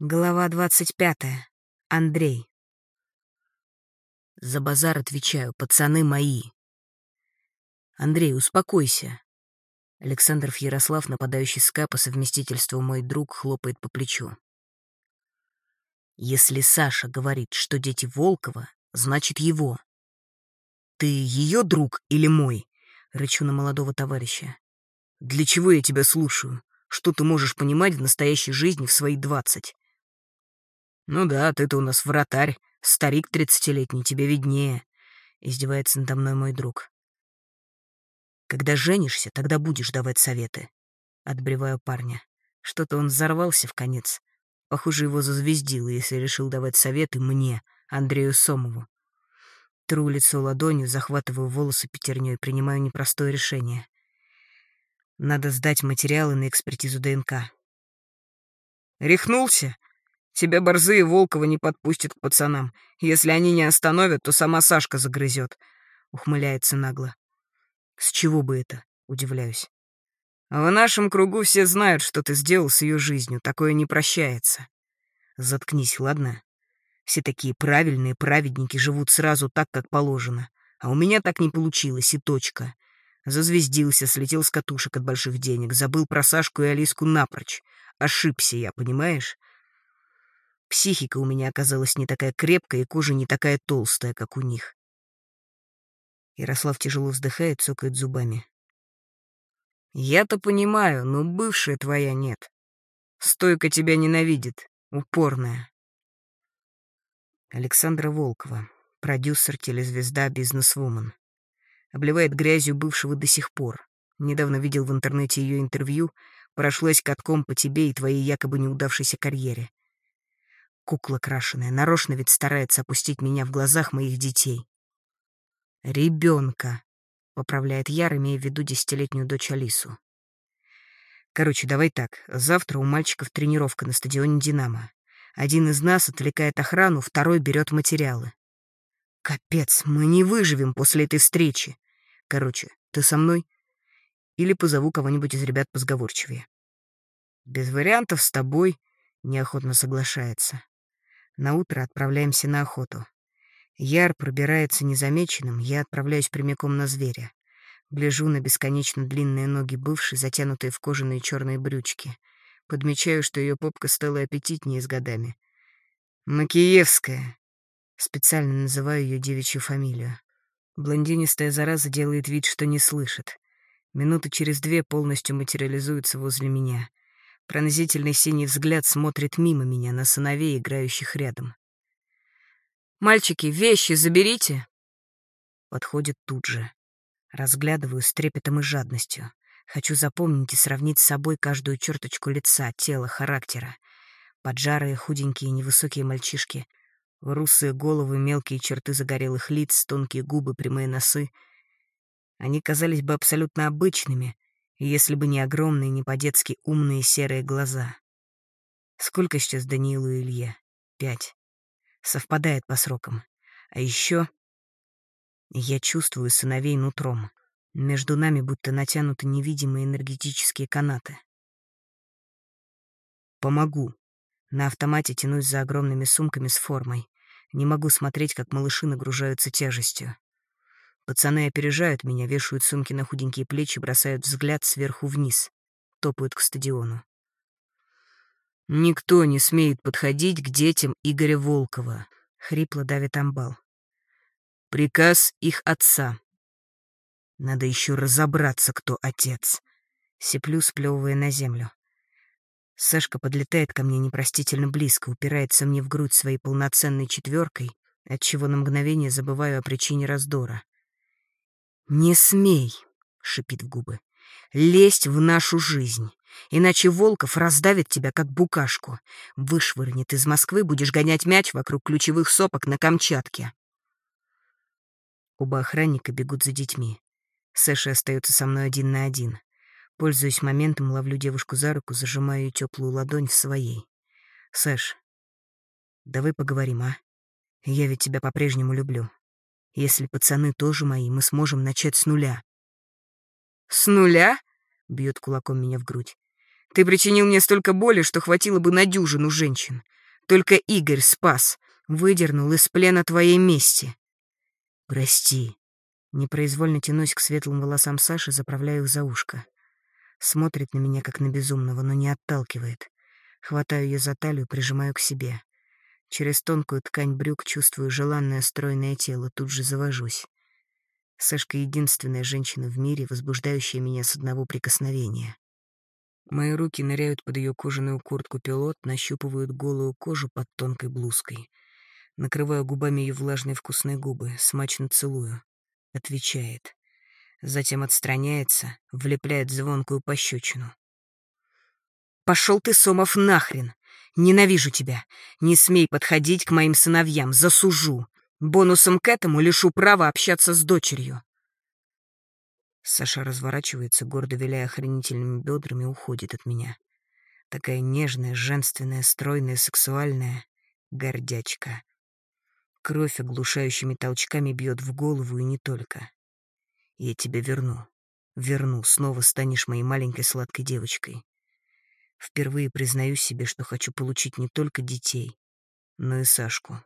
Глава двадцать пятая. Андрей. За базар отвечаю, пацаны мои. Андрей, успокойся. Александров Ярослав, нападающий с по совместительству мой друг, хлопает по плечу. Если Саша говорит, что дети Волкова, значит его. Ты ее друг или мой? Рычу на молодого товарища. Для чего я тебя слушаю? Что ты можешь понимать в настоящей жизни в свои двадцать? «Ну да, ты-то у нас вратарь, старик тридцатилетний, тебе виднее», — издевается надо мной мой друг. «Когда женишься, тогда будешь давать советы», — отбреваю парня. Что-то он взорвался в конец. Похоже, его зазвездило, если решил давать советы мне, Андрею Сомову. Тру лицо ладонью, захватываю волосы пятерней, принимаю непростое решение. Надо сдать материалы на экспертизу ДНК. «Рехнулся?» Тебя борзые Волкова не подпустят к пацанам. Если они не остановят, то сама Сашка загрызет. Ухмыляется нагло. С чего бы это? Удивляюсь. В нашем кругу все знают, что ты сделал с ее жизнью. Такое не прощается. Заткнись, ладно? Все такие правильные праведники живут сразу так, как положено. А у меня так не получилось, и точка. Зазвездился, слетел с катушек от больших денег, забыл про Сашку и Алиску напрочь. Ошибся я, понимаешь? Психика у меня оказалась не такая крепкая и кожа не такая толстая, как у них. Ярослав тяжело вздыхает, цокает зубами. «Я-то понимаю, но бывшая твоя нет. Стойка тебя ненавидит, упорная». Александра Волкова, продюсер, телезвезда, бизнесвумен. Обливает грязью бывшего до сих пор. Недавно видел в интернете ее интервью, прошлась катком по тебе и твоей якобы неудавшейся карьере. Кукла крашеная, нарочно ведь старается опустить меня в глазах моих детей. «Ребенка», — поправляет Яр, имея в виду десятилетнюю дочь Алису. «Короче, давай так. Завтра у мальчиков тренировка на стадионе «Динамо». Один из нас отвлекает охрану, второй берет материалы. Капец, мы не выживем после этой встречи. Короче, ты со мной? Или позову кого-нибудь из ребят позговорчивее. Без вариантов с тобой, неохотно соглашается. На утро отправляемся на охоту. Яр пробирается незамеченным, я отправляюсь прямиком на зверя. Гляжу на бесконечно длинные ноги бывшей, затянутые в кожаные черные брючки. Подмечаю, что ее попка стала аппетитнее с годами. «Макиевская!» Специально называю ее девичью фамилию. Блондинистая зараза делает вид, что не слышит. Минуты через две полностью материализуется возле меня — Пронзительный синий взгляд смотрит мимо меня на сыновей, играющих рядом. «Мальчики, вещи заберите!» Подходит тут же. Разглядываю с трепетом и жадностью. Хочу запомнить и сравнить с собой каждую черточку лица, тела, характера. Поджарые, худенькие, невысокие мальчишки. Русые головы, мелкие черты загорелых лиц, тонкие губы, прямые носы. Они казались бы абсолютно обычными, если бы не огромные, не по-детски умные серые глаза. Сколько сейчас Даниилу и Илье? Пять. Совпадает по срокам. А еще я чувствую сыновей нутром. Между нами будто натянуты невидимые энергетические канаты. Помогу. На автомате тянусь за огромными сумками с формой. Не могу смотреть, как малыши нагружаются тяжестью. Пацаны опережают меня, вешают сумки на худенькие плечи, бросают взгляд сверху вниз. Топают к стадиону. «Никто не смеет подходить к детям Игоря Волкова», — хрипло давит амбал. «Приказ их отца. Надо еще разобраться, кто отец», — сиплю, сплевывая на землю. Сашка подлетает ко мне непростительно близко, упирается мне в грудь своей полноценной четверкой, отчего на мгновение забываю о причине раздора. «Не смей», — шипит в губы, — «лезть в нашу жизнь, иначе Волков раздавит тебя, как букашку, вышвырнет из Москвы, будешь гонять мяч вокруг ключевых сопок на Камчатке». Оба охранника бегут за детьми. Сэша остается со мной один на один. Пользуясь моментом, ловлю девушку за руку, зажимаю ее теплую ладонь в своей. «Сэш, давай поговорим, а? Я ведь тебя по-прежнему люблю». Если пацаны тоже мои, мы сможем начать с нуля. «С нуля?» — бьет кулаком меня в грудь. Ты причинил мне столько боли, что хватило бы на дюжину женщин. Только Игорь спас, выдернул из плена твоей мести. Прости. Непроизвольно тянусь к светлым волосам Саши, заправляю их за ушко. Смотрит на меня, как на безумного, но не отталкивает. Хватаю ее за талию, прижимаю к себе. Через тонкую ткань брюк чувствую желанное стройное тело, тут же завожусь. Сашка — единственная женщина в мире, возбуждающая меня с одного прикосновения. Мои руки ныряют под ее кожаную куртку пилот, нащупывают голую кожу под тонкой блузкой. Накрываю губами ее влажные вкусные губы, смачно целую. Отвечает. Затем отстраняется, влепляет звонкую пощечину. «Пошел ты, Сомов, нахрен! Ненавижу тебя! Не смей подходить к моим сыновьям, засужу! Бонусом к этому лишу права общаться с дочерью!» Саша разворачивается, гордо виляя охранительными бедрами, уходит от меня. Такая нежная, женственная, стройная, сексуальная гордячка. Кровь оглушающими толчками бьет в голову и не только. Я тебя верну. Верну, снова станешь моей маленькой сладкой девочкой. Впервые признаю себе, что хочу получить не только детей, но и Сашку.